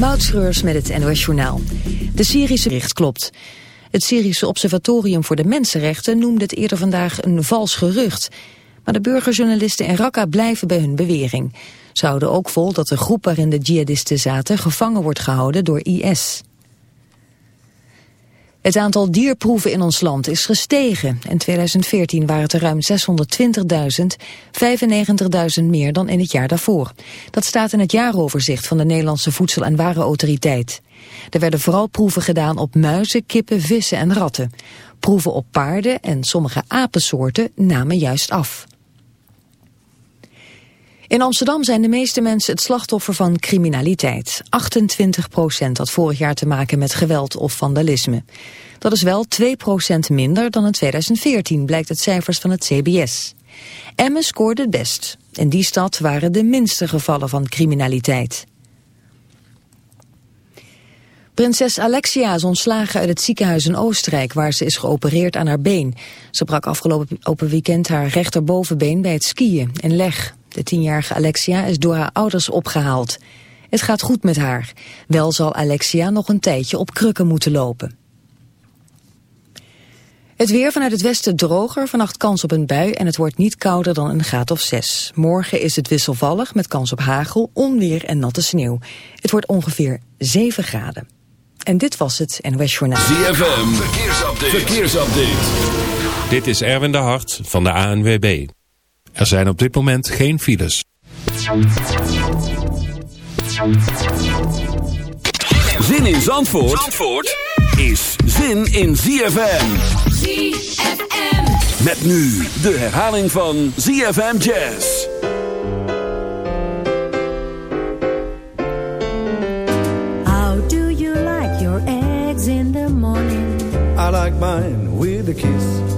Moutschreurs met het NOS Journaal. De Syrische bericht klopt. Het Syrische Observatorium voor de Mensenrechten noemde het eerder vandaag een vals gerucht. Maar de burgerjournalisten in Raqqa blijven bij hun bewering. Ze houden ook vol dat de groep waarin de jihadisten zaten gevangen wordt gehouden door IS. Het aantal dierproeven in ons land is gestegen. In 2014 waren het er ruim 620.000, 95.000 meer dan in het jaar daarvoor. Dat staat in het jaaroverzicht van de Nederlandse Voedsel- en Warenautoriteit. Er werden vooral proeven gedaan op muizen, kippen, vissen en ratten. Proeven op paarden en sommige apensoorten namen juist af. In Amsterdam zijn de meeste mensen het slachtoffer van criminaliteit. 28 procent had vorig jaar te maken met geweld of vandalisme. Dat is wel 2 procent minder dan in 2014, blijkt uit cijfers van het CBS. Emmen scoorde het best. In die stad waren de minste gevallen van criminaliteit. Prinses Alexia is ontslagen uit het ziekenhuis in Oostenrijk... waar ze is geopereerd aan haar been. Ze brak afgelopen weekend haar rechterbovenbeen bij het skiën in Leg. De tienjarige Alexia is door haar ouders opgehaald. Het gaat goed met haar. Wel zal Alexia nog een tijdje op krukken moeten lopen. Het weer vanuit het westen droger, vannacht kans op een bui en het wordt niet kouder dan een graad of zes. Morgen is het wisselvallig met kans op hagel, onweer en natte sneeuw. Het wordt ongeveer 7 graden. En dit was het NOS Journaal. ZFM, verkeersupdate. verkeersupdate. Dit is Erwin de Hart van de ANWB. Er zijn op dit moment geen files. Zin in Zandvoort, Zandvoort is zin in ZFM. ZFM. Met nu de herhaling van ZFM Jazz. How do you like your eggs in the morning? I like mine with a kiss.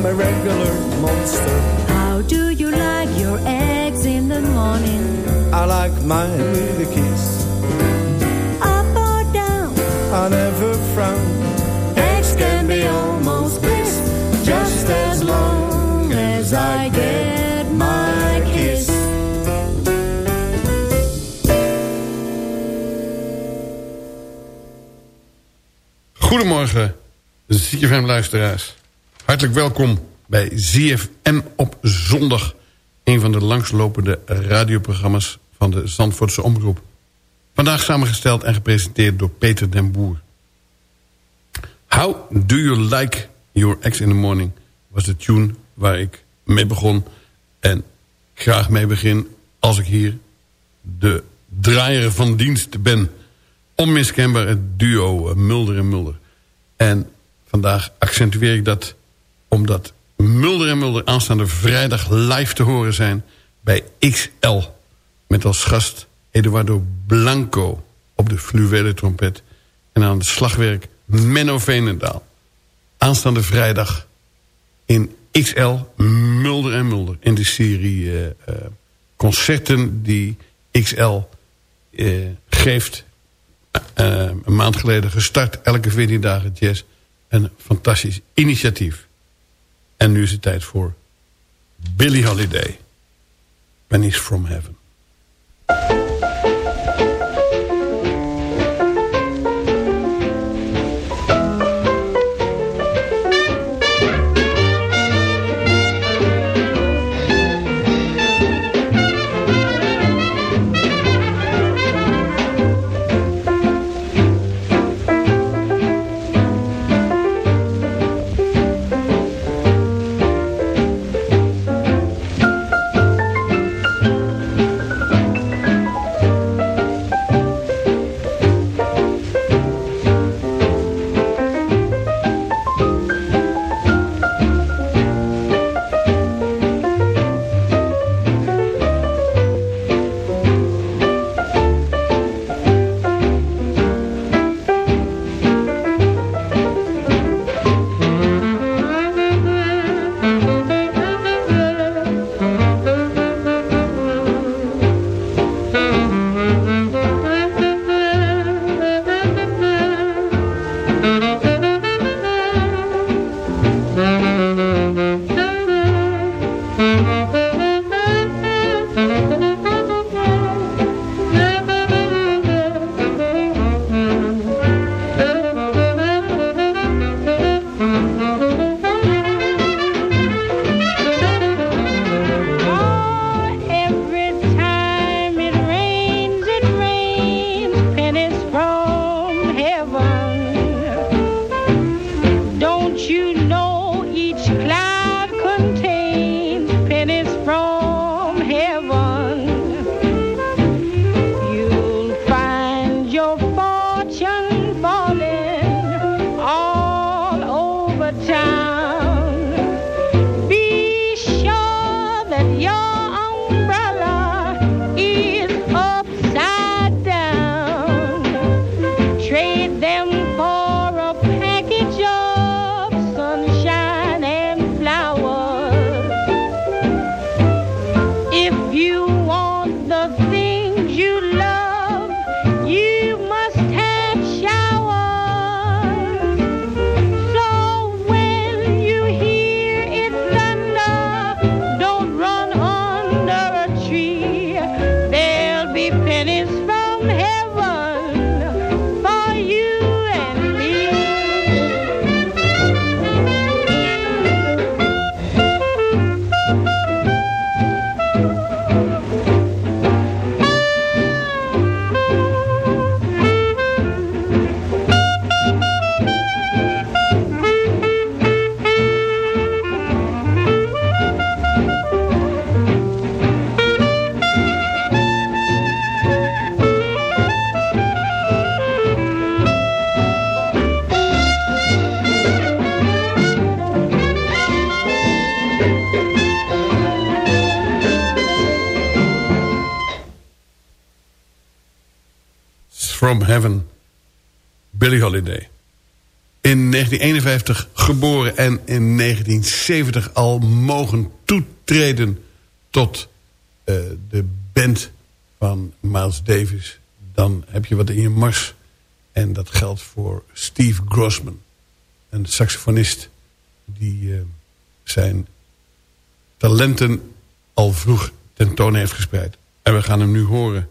I'm a regular monster. How do you like your eggs in the morning? I like mine with a kiss. Up or down? I never frown. Eggs can be almost bliss, just as long as I get my kiss. Goedemorgen, ZFM luisteraars. Hartelijk welkom bij ZFM op zondag. Een van de langslopende radioprogramma's van de Zandvoortse Omroep. Vandaag samengesteld en gepresenteerd door Peter den Boer. How do you like your ex in the morning... was de tune waar ik mee begon. En graag mee begin als ik hier de draaier van dienst ben onmiskenbaar het duo eh, Mulder en Mulder. En vandaag accentueer ik dat omdat Mulder en Mulder aanstaande vrijdag live te horen zijn bij XL. Met als gast Eduardo Blanco op de fluwele trompet. En aan het slagwerk Menno Veenendaal. Aanstaande vrijdag in XL Mulder en Mulder. In de serie uh, uh, concerten die XL uh, geeft een maand geleden gestart. Elke 14 dagen jazz. Een fantastisch initiatief. En nu is het tijd voor Billie Holiday. Pennies from Heaven. From Heaven, Billie Holiday. In 1951 geboren en in 1970 al mogen toetreden tot uh, de band van Miles Davis. Dan heb je wat in je mars. En dat geldt voor Steve Grossman. Een saxofonist die uh, zijn talenten al vroeg tentoon heeft gespreid. En we gaan hem nu horen.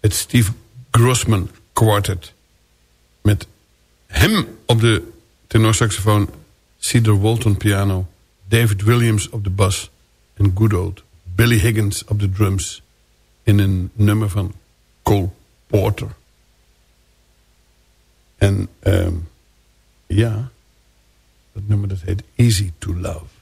Het Steve Grossman Quartet. Met hem op de tenorsaxofoon... Cedar Walton piano... David Williams op de bas... en good old Billy Higgins op de drums... in een nummer van Cole Porter. En um, ja, dat nummer dat heet Easy to Love.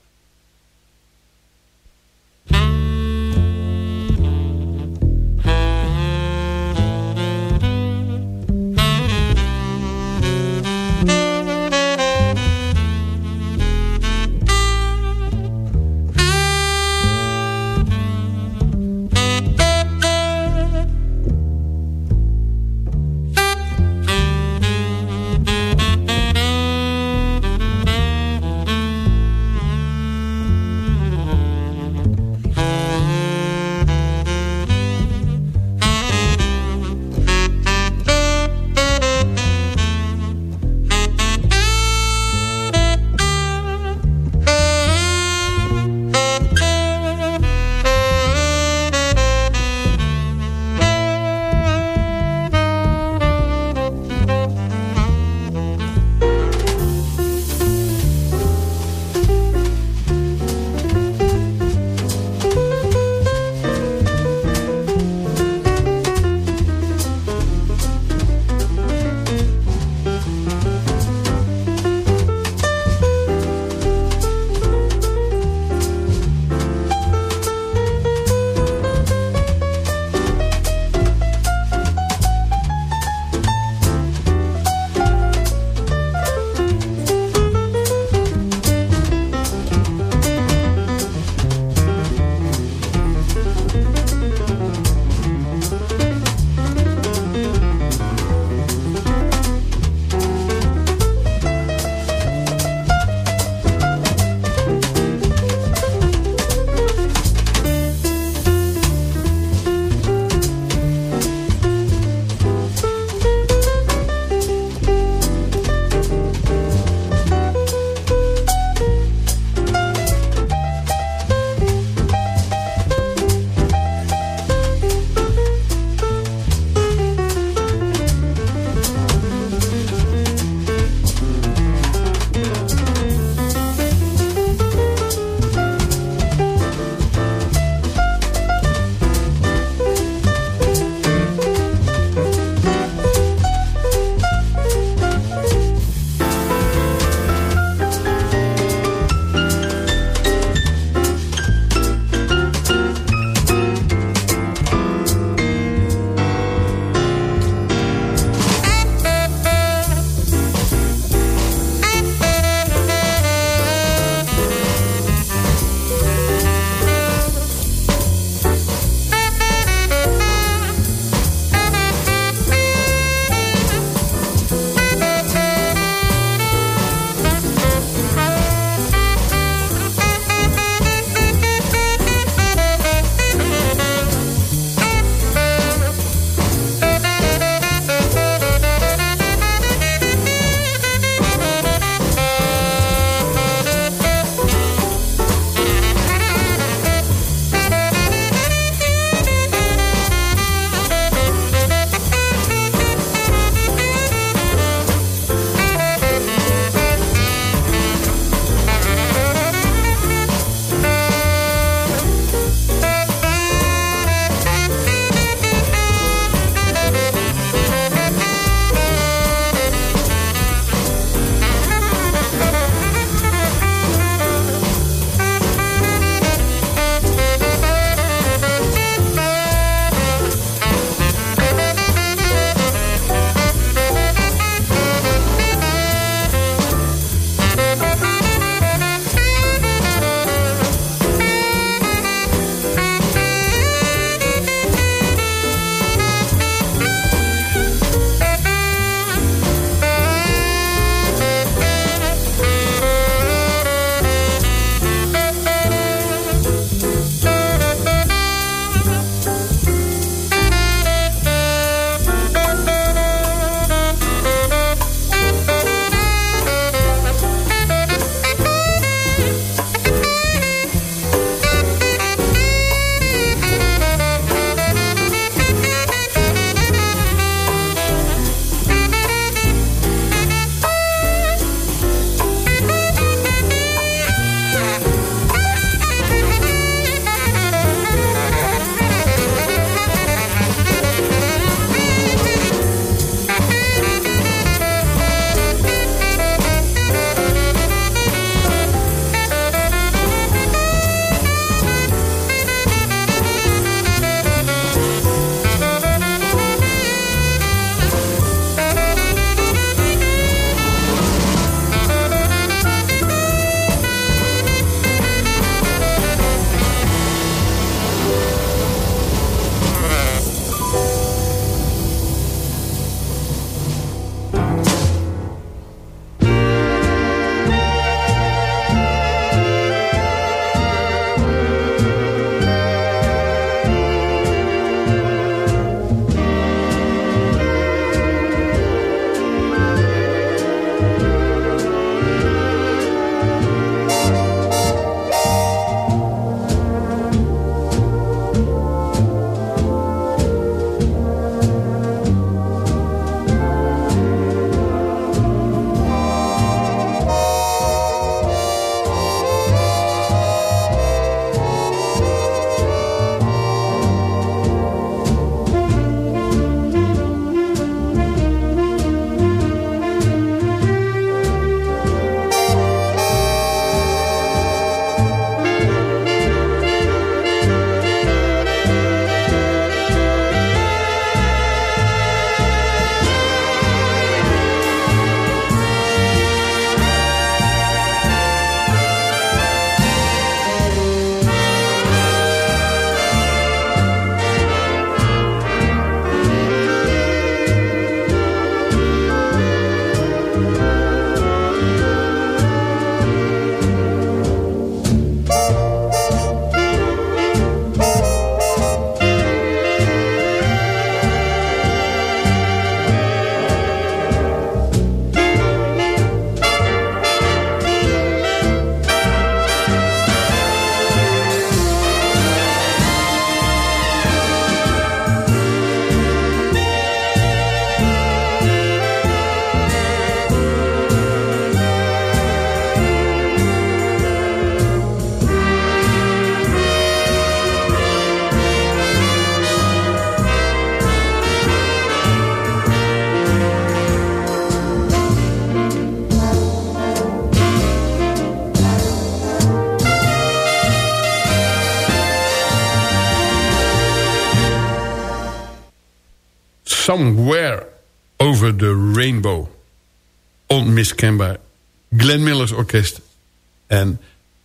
Somewhere Over the Rainbow. Onmiskenbaar. Glenn Miller's orkest. En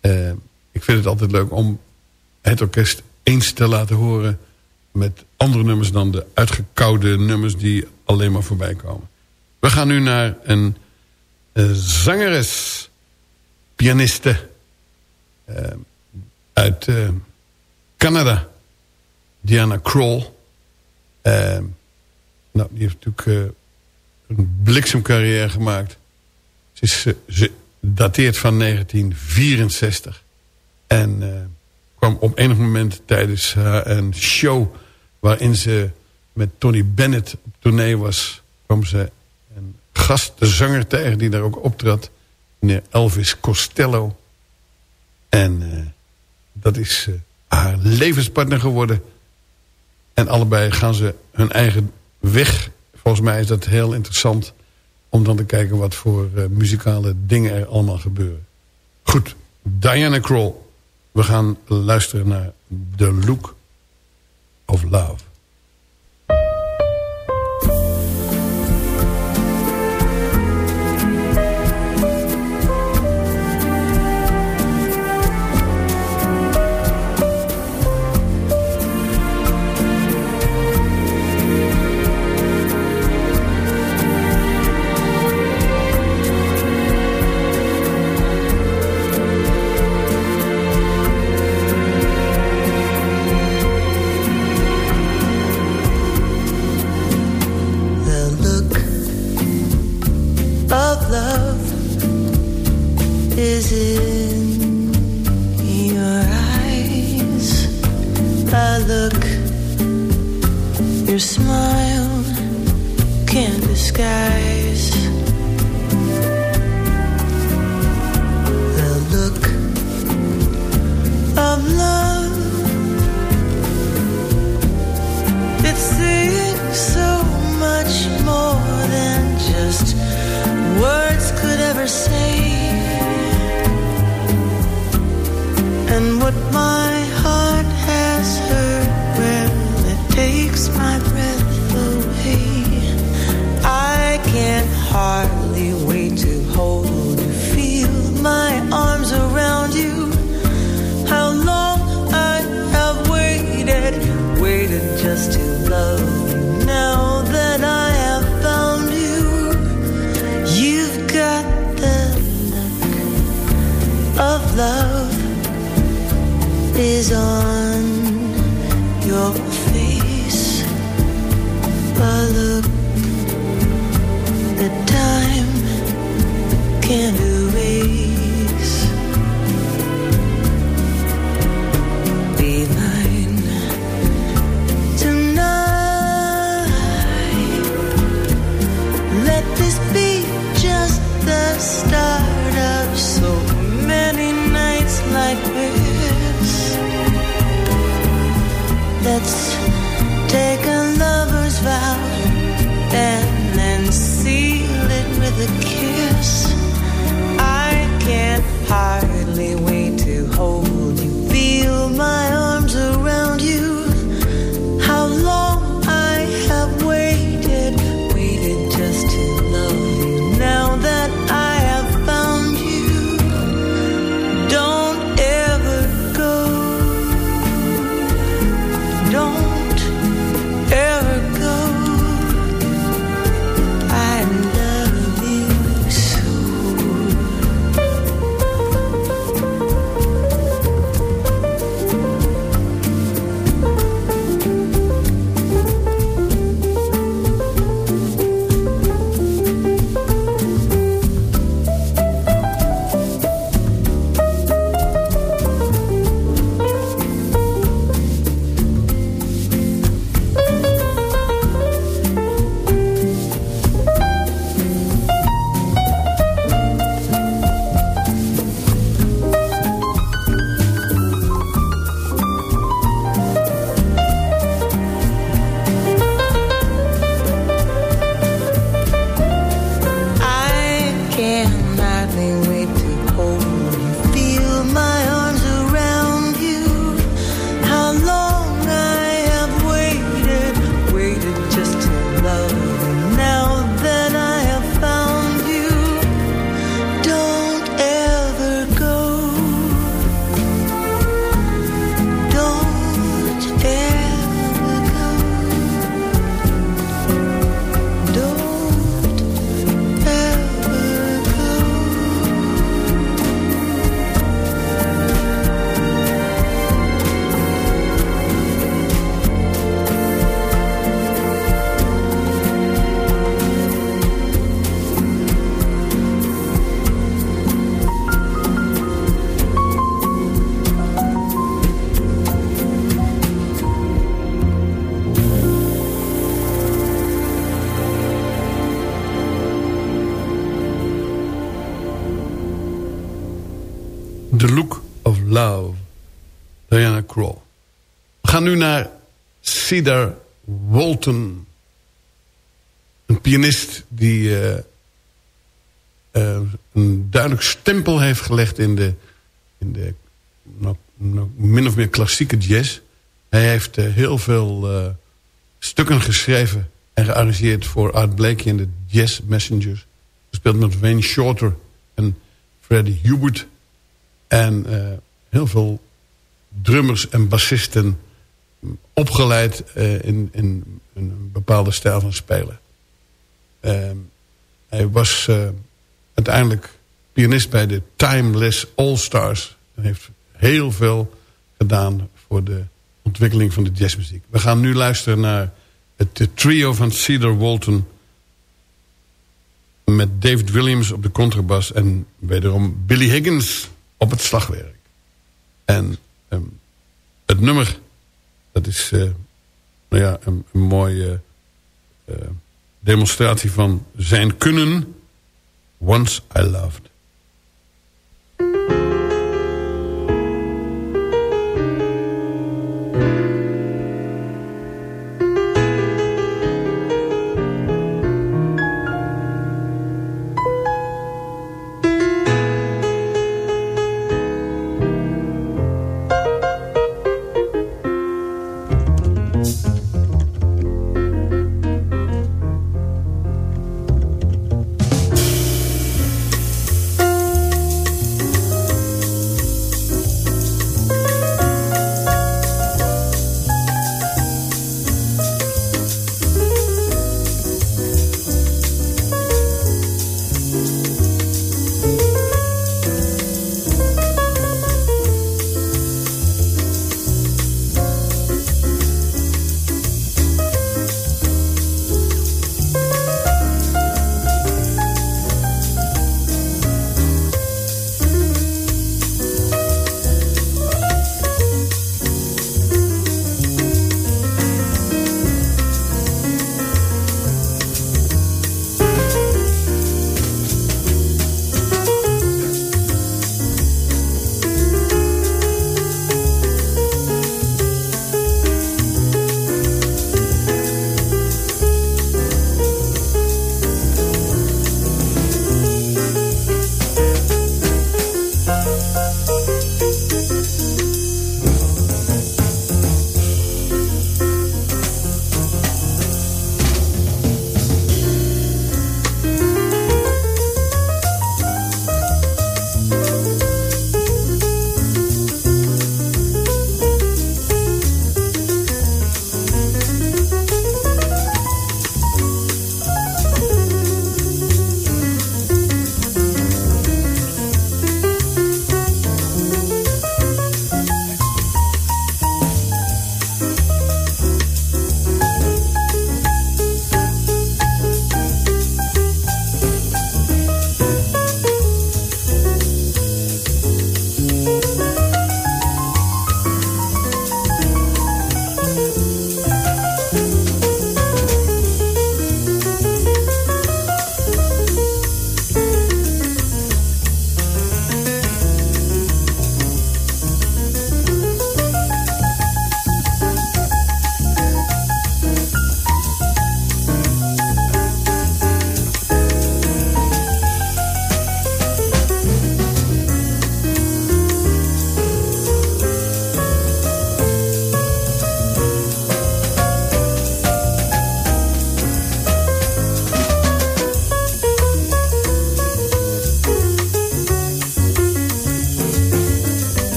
uh, ik vind het altijd leuk om het orkest eens te laten horen... met andere nummers dan de uitgekoude nummers die alleen maar voorbij komen. We gaan nu naar een uh, zangeres, pianiste uh, uit Canada. Diana Kroll. Nou, die heeft natuurlijk een bliksemcarrière gemaakt. Ze, is, ze dateert van 1964. En uh, kwam op enig moment tijdens haar een show... waarin ze met Tony Bennett op tournee was... kwam ze een gast, de zanger tegen die daar ook optrad... meneer Elvis Costello. En uh, dat is uh, haar levenspartner geworden. En allebei gaan ze hun eigen weg. Volgens mij is dat heel interessant... om dan te kijken wat voor uh, muzikale dingen er allemaal gebeuren. Goed, Diana Kroll. We gaan luisteren naar The Look of Love. is on. Take a lover's vow and then seal it with a kiss. I can't part. Gaan nu naar Cedar Walton. Een pianist die uh, uh, een duidelijk stempel heeft gelegd in de, in de nou, nou, min of meer klassieke jazz. Hij heeft uh, heel veel stukken geschreven en gearrangeerd voor Art Blakey en de Jazz Messengers. Gespeeld met Wayne Shorter en Freddie Hubert. En heel veel drummers en bassisten opgeleid uh, in, in, een bepaalde stijl van spelen. Uh, hij was uh, uiteindelijk pianist bij de Timeless All Stars. En heeft heel veel gedaan voor de ontwikkeling van de jazzmuziek. We gaan nu luisteren naar het trio van Cedar Walton... met David Williams op de contrabas... en wederom Billy Higgins op het slagwerk. En um, het nummer dat is uh, nou ja, een, mooie uh, demonstratie van zijn kunnen. Once I Loved.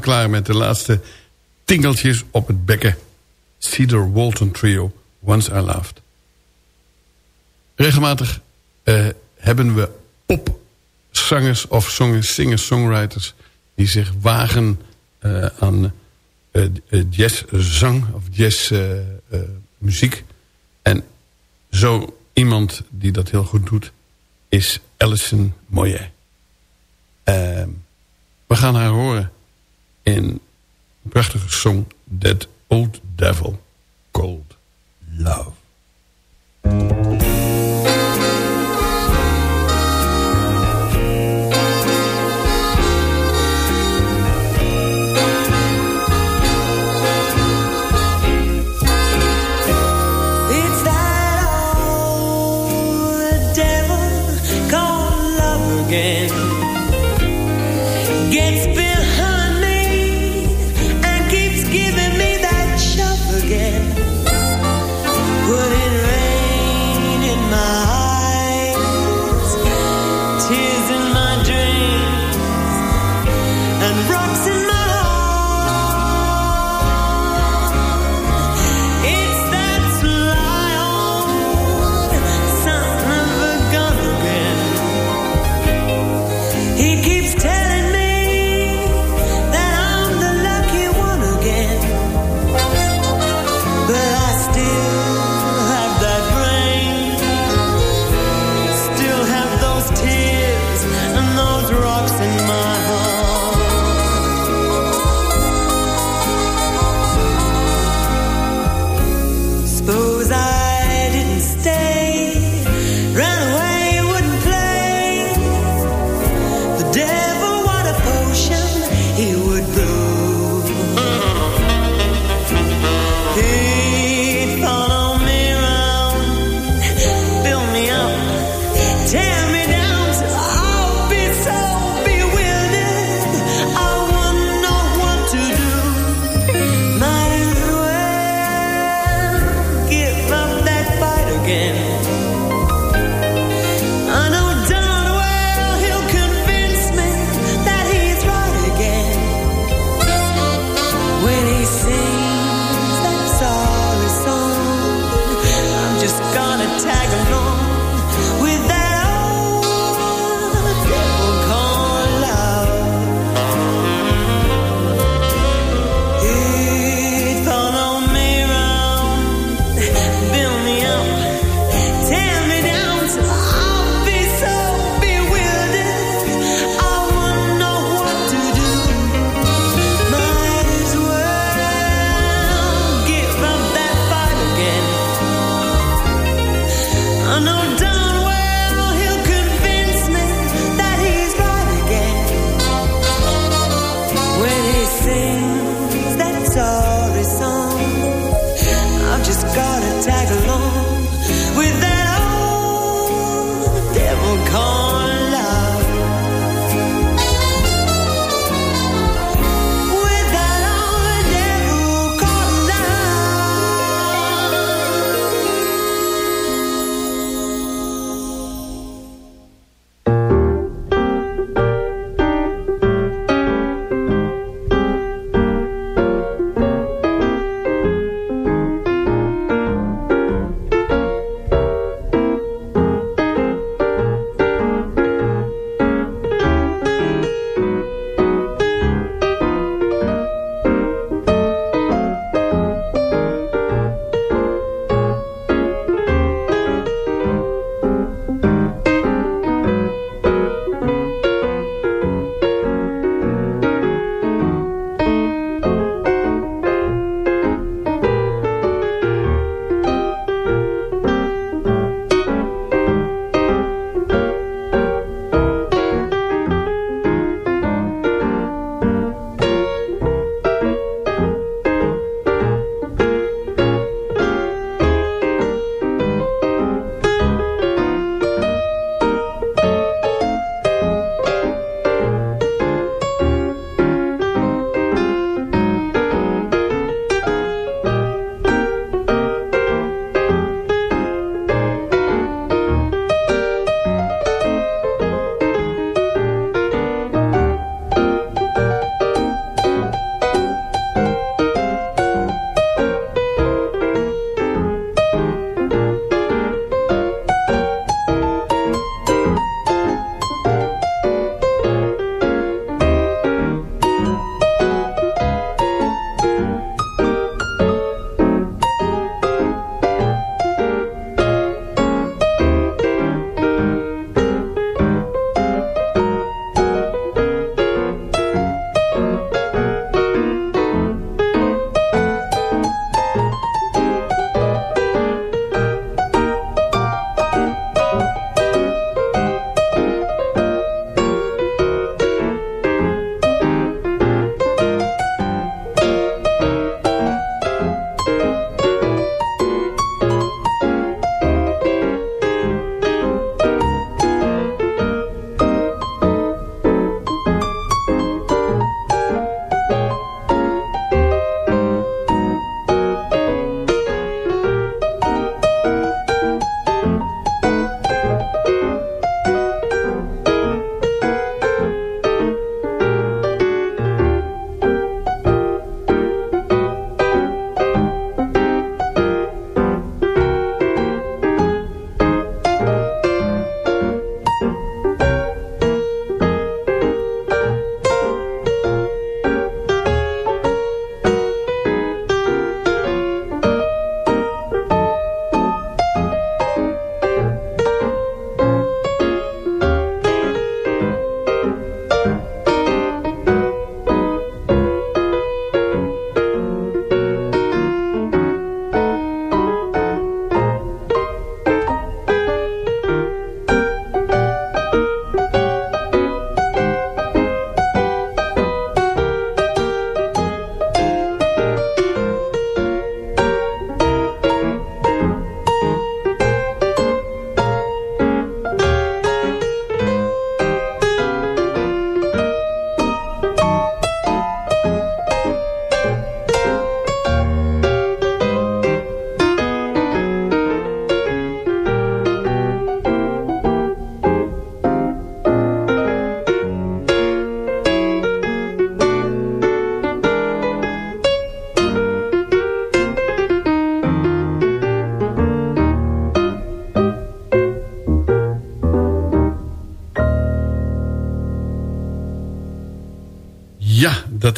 Klaar met de laatste tingeltjes op het bekken. Cedar Walton Trio, Once I Loved. Regelmatig uh, hebben we popzangers of singer-songwriters... die zich wagen uh, aan uh, jazzzang of jazzmuziek. en zo iemand die dat heel goed doet... is Alison Moyet. Ehm, we gaan haar horen in een prachtige song... That Old Devil Called Love.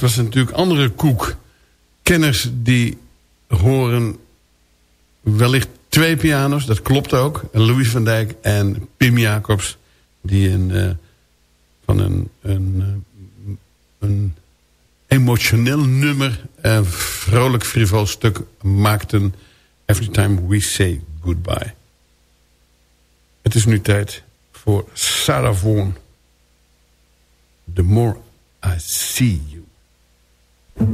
Dat was natuurlijk andere koek. Kenners die horen wellicht twee piano's, dat klopt ook. Louis van Dijk en Pim Jacobs, die een, uh, van een, een, uh, een emotioneel nummer, een vrolijk frivol stuk maakten. Every time we say goodbye. Het is nu tijd voor Sarah Vaughan. The more I see you. The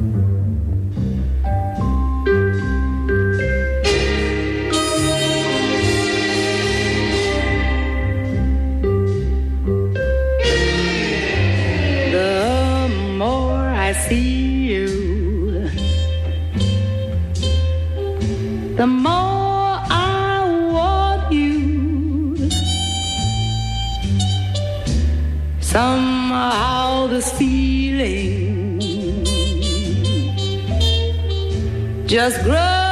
more I see you, the more I want you. Somehow this feeling just grows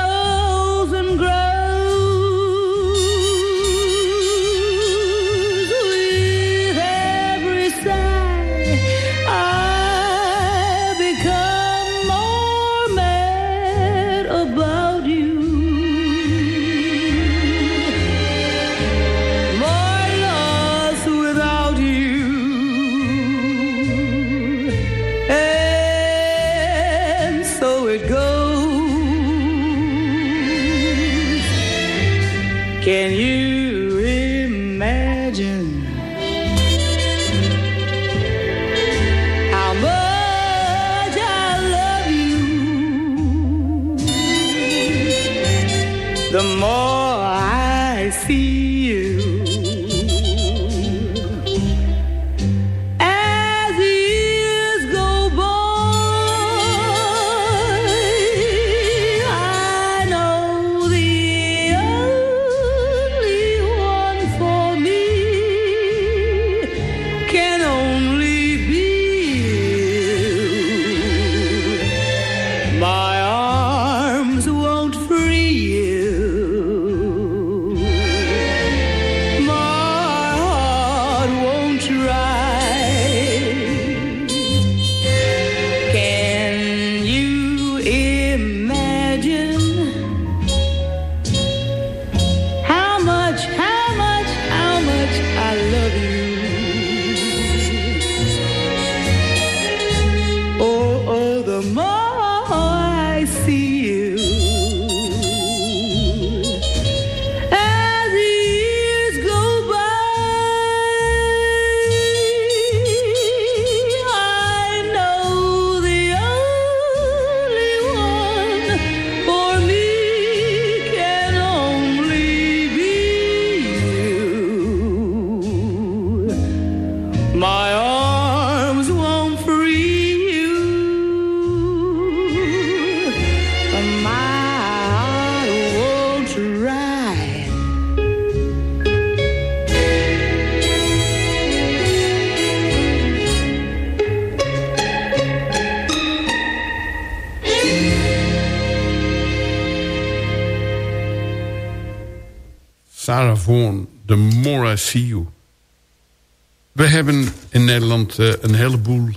eh, een heleboel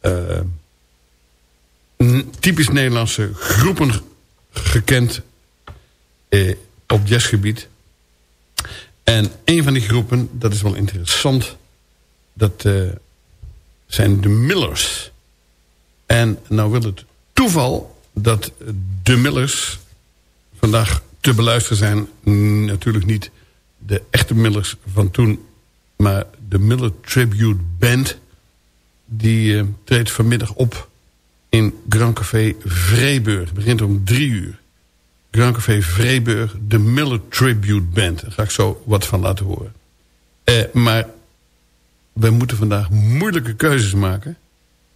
eh, typisch Nederlandse groepen gekend eh, op jazzgebied. En een van die groepen, dat is wel interessant, dat zijn de Millers. En nou wil het toeval dat de Millers vandaag te beluisteren zijn. Natuurlijk niet de echte Millers van toen, maar de Miller Tribute Band. Die eh, treedt vanmiddag op in Grand Café Vreeburg. Het begint om drie uur. Grand Café Vreeburg, de Miller Tribute Band. Daar ga ik zo wat van laten horen. Eh, maar wij moeten vandaag moeilijke keuzes maken.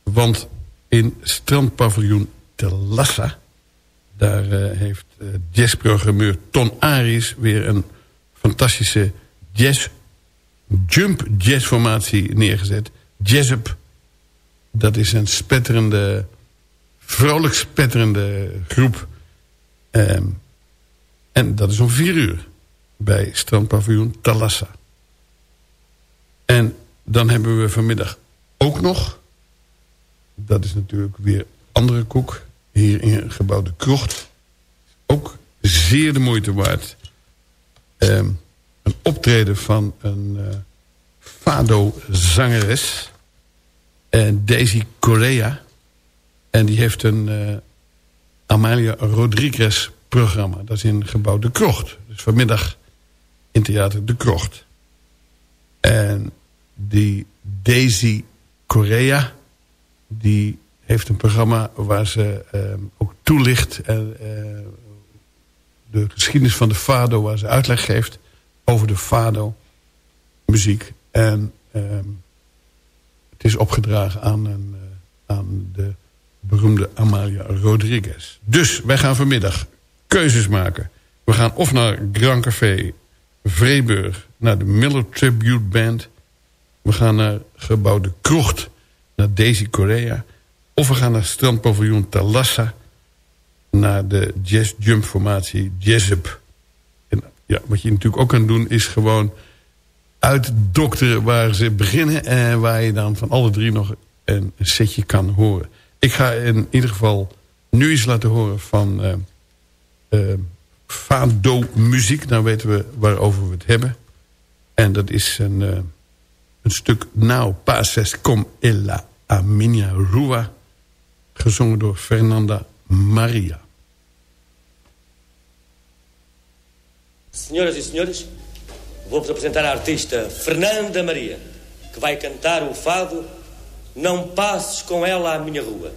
Want in strandpaviljoen Telassa... daar eh, heeft jazzprogrammeur Ton Aries... weer een fantastische jazz, jump jazzformatie neergezet. Jazzup. Dat is een spetterende, vrolijk spetterende groep. Ehm, en dat is om vier uur bij strandpaviljoen Talassa. En dan hebben we vanmiddag ook nog dat is natuurlijk weer andere koek. Hier in gebouw De Krocht. Ook zeer de moeite waard. Ehm, een optreden van een uh, fado-zangeres. En Daisy Correa. En die heeft een uh, Amalia Rodriguez programma. Dat is in gebouw De Krocht. Dus vanmiddag in theater De Krocht. En die Daisy Correa... die heeft een programma waar ze uh, ook toelicht... en uh, de geschiedenis van de fado... waar ze uitleg geeft over de fado muziek. En uh, het is opgedragen aan, een, uh, aan de beroemde Amalia Rodriguez. Dus wij gaan vanmiddag keuzes maken. We gaan of naar Grand Café Vreeburg... naar de Miller Tribute Band... We gaan naar gebouw De Krocht, naar Daisy Korea. Of we gaan naar strandpaviljoen Talassa, naar de jazz jump formatie Jazzup. En ja, wat je natuurlijk ook kan doen is gewoon uitdokteren waar ze beginnen... en waar je dan van alle drie nog een setje kan horen. Ik ga in ieder geval nu eens laten horen van uh, uh, Fado muziek. Dan weten we waarover we het hebben. En dat is een... Uh, een stuk Now Pases com ella a minha rua... gezongen door Fernanda Maria. Senhoras e senhores, vou-vos apresentar a artista Fernanda Maria, que vai cantar o fado Não Passes Com Ela à Minha Rua.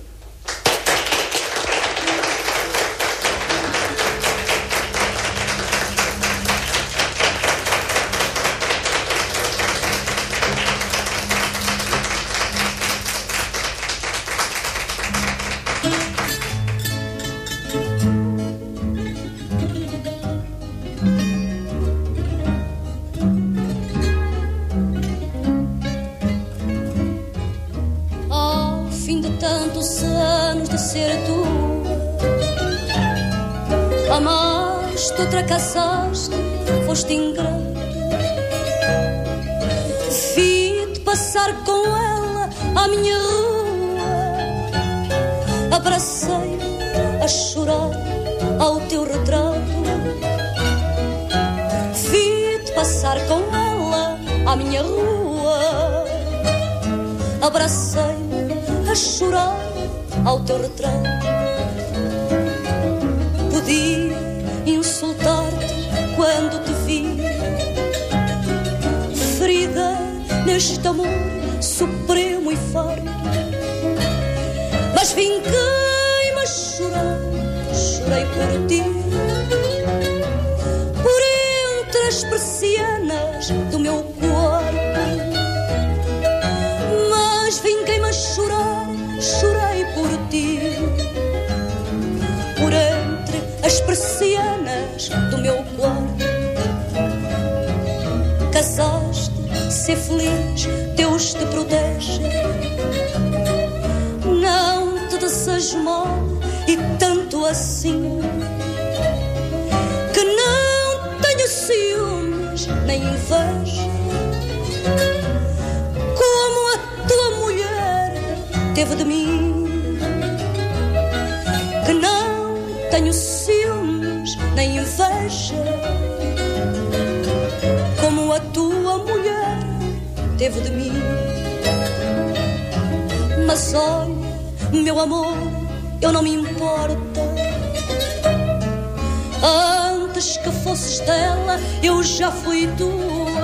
Feliz, Deus te protege. Não te desejo mal e tanto assim que não tenho ciúmes nem inveja. Como a tua mulher teve de mim, que não tenho ciúmes nem inveja. Teve de mim. Mas olha, meu amor, eu não me importo. Antes que fosses dela, eu já fui tua.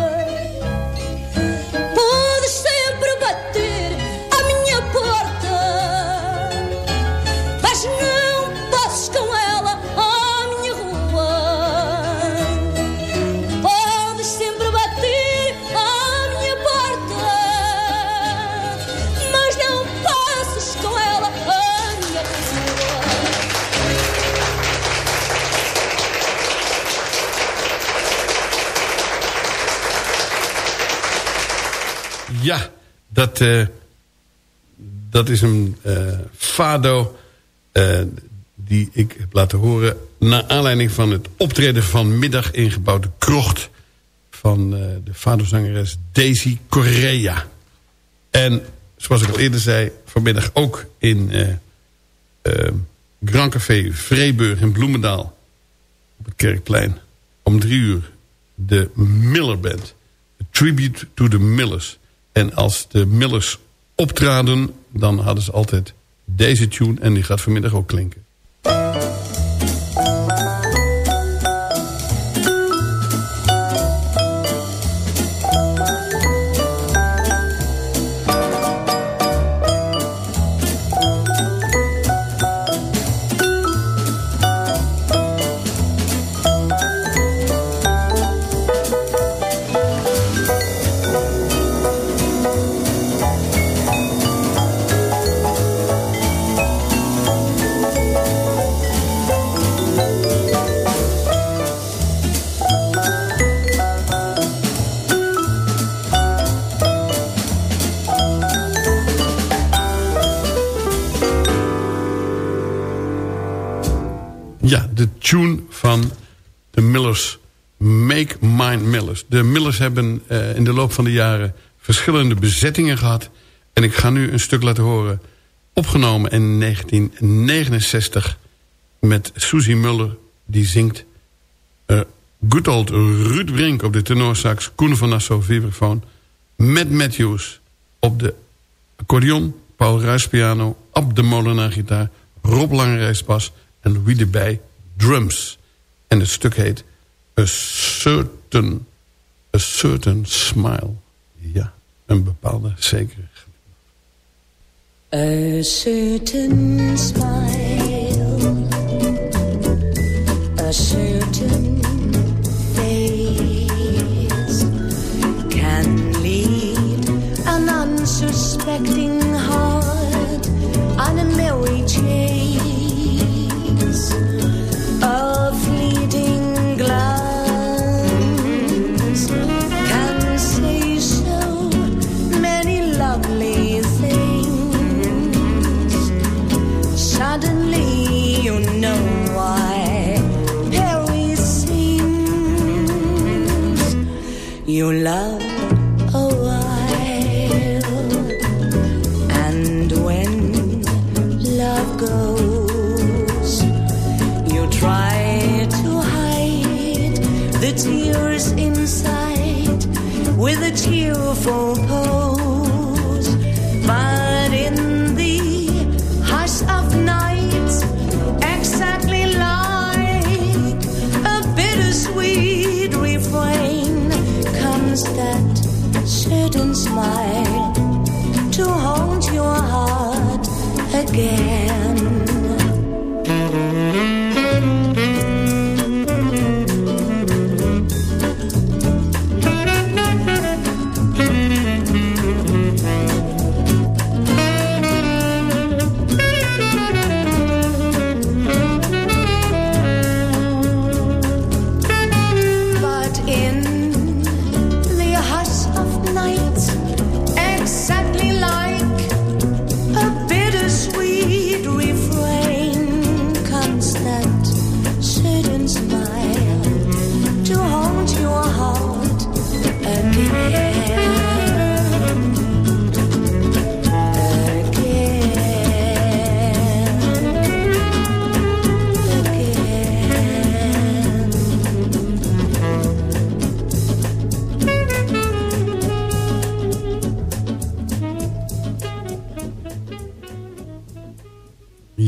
Dat, eh, dat is een eh, fado eh, die ik heb laten horen... naar aanleiding van het optreden van middag in gebouw De Krocht... van de fado-zangeres Daisy Correa. En zoals ik al eerder zei, vanmiddag ook in uh, uh, Grand Café Vreeburg in Bloemendaal. Op het Kerkplein. Om drie uur de Miller Band. A tribute to the Millers. En als de Millers optraden, dan hadden ze altijd deze tune. En die gaat vanmiddag ook klinken. De Millers hebben uh, in de loop van de jaren verschillende bezettingen gehad. En ik ga nu een stuk laten horen. Opgenomen in 1969 met Susie Muller. Die zingt uh, good old Ruud Brink op de tenorsax. Koen van Nassau vibrafoon. Matt Matthews op de accordeon. Paul Ruijs piano. Ab de Molenaar gitaar. Rob Langerijs bas. En Louis de Bij drums. En het stuk heet A Certain, a certain Smile. Ja, een bepaalde zekere A certain smile A certain with a pose, but in the hush of night, exactly like a bittersweet refrain comes that certain smile to hold your heart again.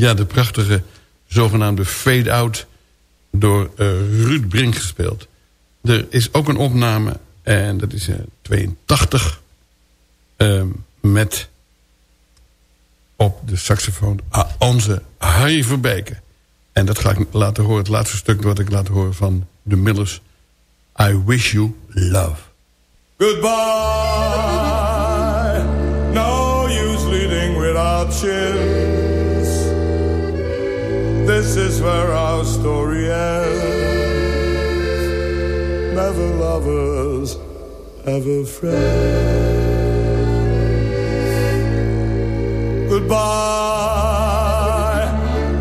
Ja, de prachtige zogenaamde fade-out door uh, Ruud Brink gespeeld. Er is ook een opname, en dat is uh, 82... Uh, met op de saxofoon onze Harry Verbeke. En dat ga ik laten horen, het laatste stuk wat ik laat horen van de Millers. I wish you love. Goodbye, no use leading without chins. This is where our story ends. Never lovers, ever friends. Goodbye,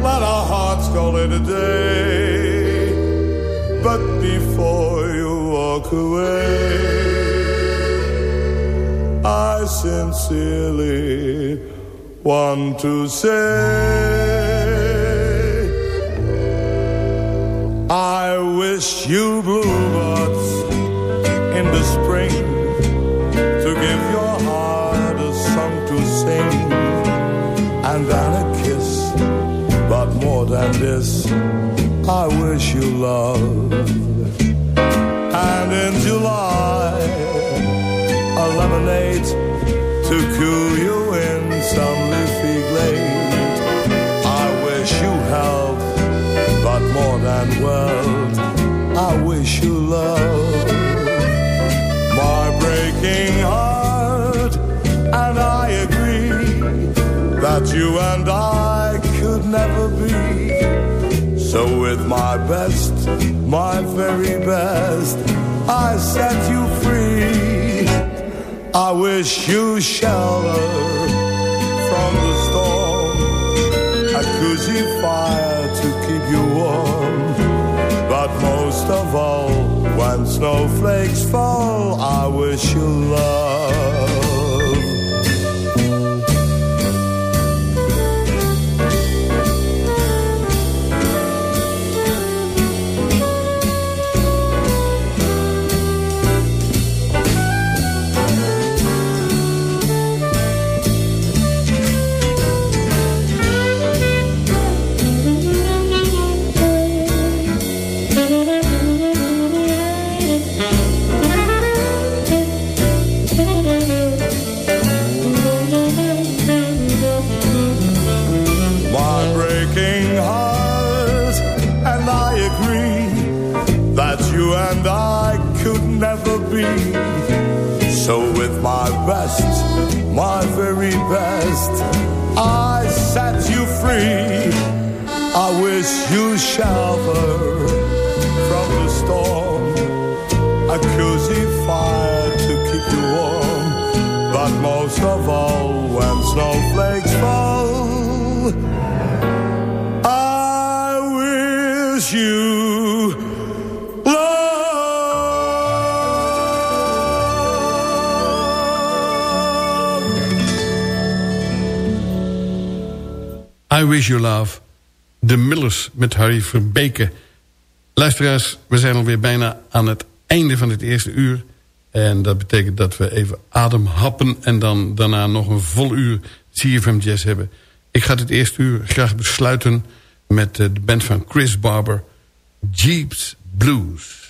let our hearts call it a day. But before you walk away, I sincerely want to say wish you bluebirds in the spring to give your heart a song to sing and then a kiss. But more than this I wish you love that you and I could never be. So with my best, my very best, I set you free. I wish you shelter from the storm, a cozy fire to keep you warm. But most of all, when snowflakes fall, I wish you love. Never be. So with my best, my very best, I set you free. I wish you shelter from the storm, a cozy fire to keep you warm. But most of all, when snowflakes fall, I wish you I Wish You Love. De Millers met Harry Verbeke. Luisteraars, we zijn alweer bijna aan het einde van het eerste uur. En dat betekent dat we even ademhappen... en dan daarna nog een vol uur CFM Jazz hebben. Ik ga het eerste uur graag besluiten... met eh, de band van Chris Barber, Jeeps Blues.